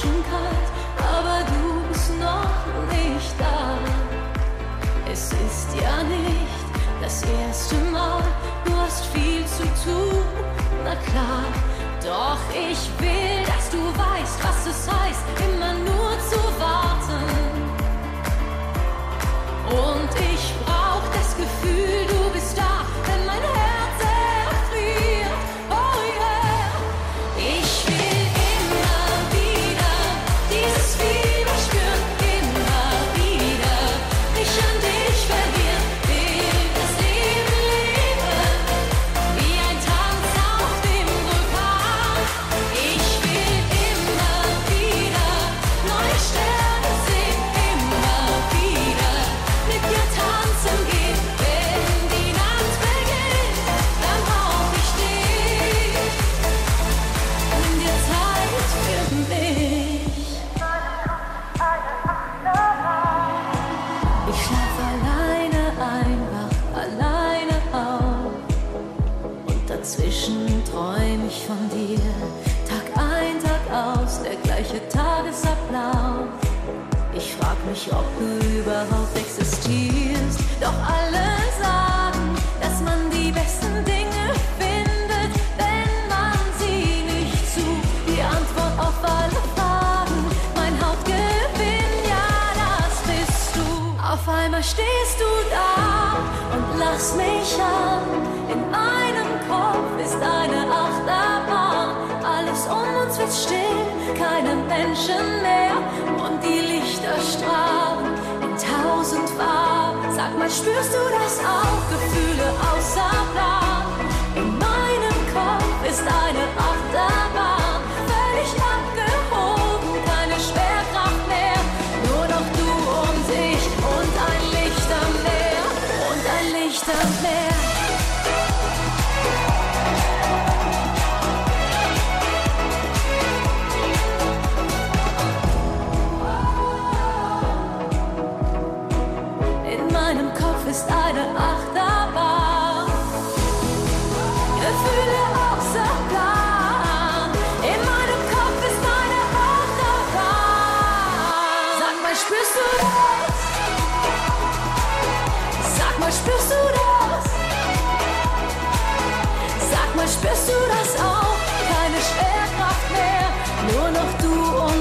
Duschen kalt, aber du bist noch nicht da. Es ist ja nicht das erste Mal, du hast viel zu tun, na klar. Doch ich will, dass du weißt, was es heißt, immer nur zu warten. Und ich brauch das Gefühl, du Ich schlaf alleine einfach alleine auf. Und dazwischen träum ich von dir. Tag ein, Tag aus, der gleiche Tagesablauf. Ich frag mich, ob du überhaupt existierst. Doch alle Stehst du da und lachst mich an. In meinem Kopf ist eine Achterbahn. Alles um uns wird still, keine Menschen mehr. Und die Lichter strahlen in tausend Farben. Sag mal, spürst du das auch? Gefühle außer Plan. In meinem Kopf ist eine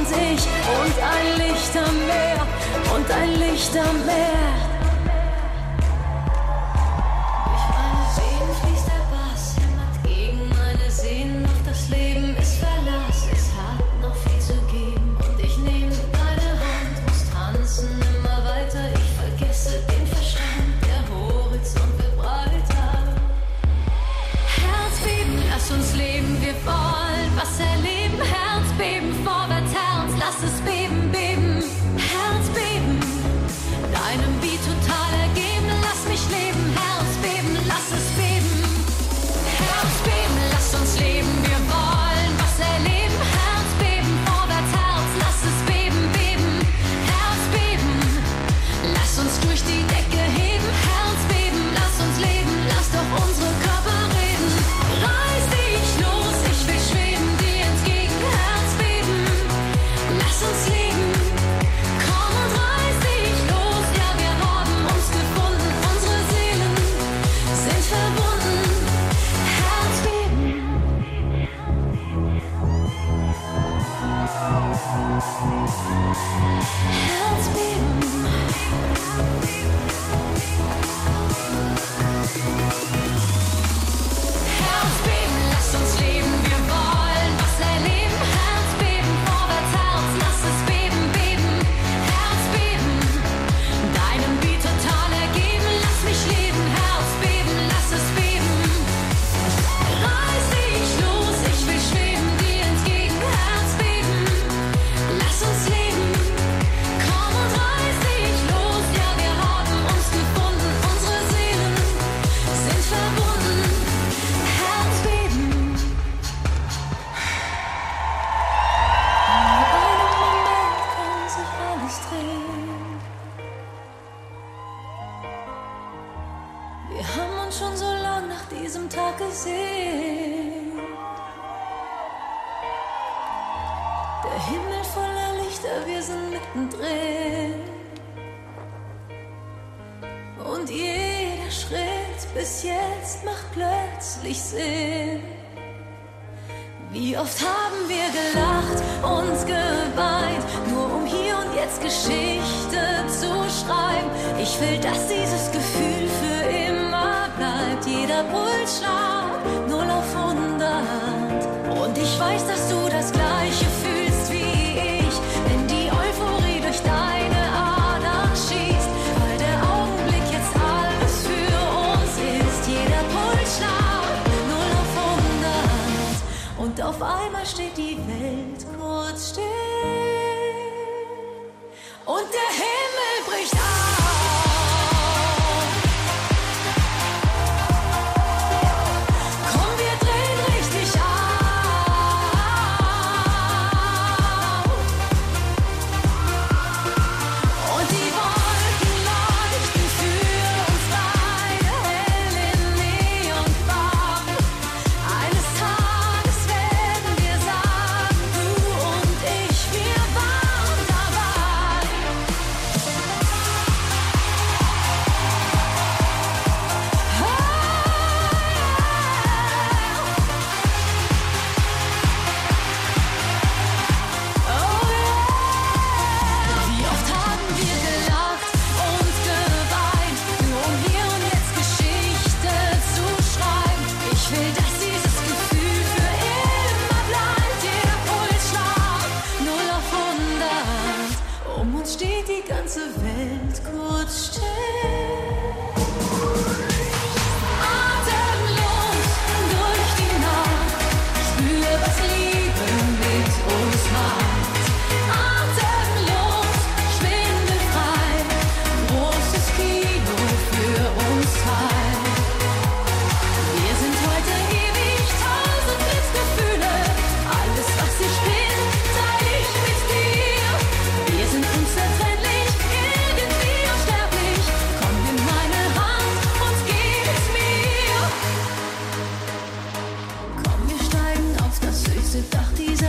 dich und ein Licht am Meer und ein Licht am Meer. Leichter, wir sind mittendrin. Und jeder Schritt bis jetzt macht plötzlich Sinn. Wie oft haben wir gelacht und geweint, nur um hier und jetzt Geschichte zu schreiben. Ich will, dass dieses Gefühl für immer bleibt. Jeder Pulsschlag, null auf hundert. Und ich weiß, dass du partisans.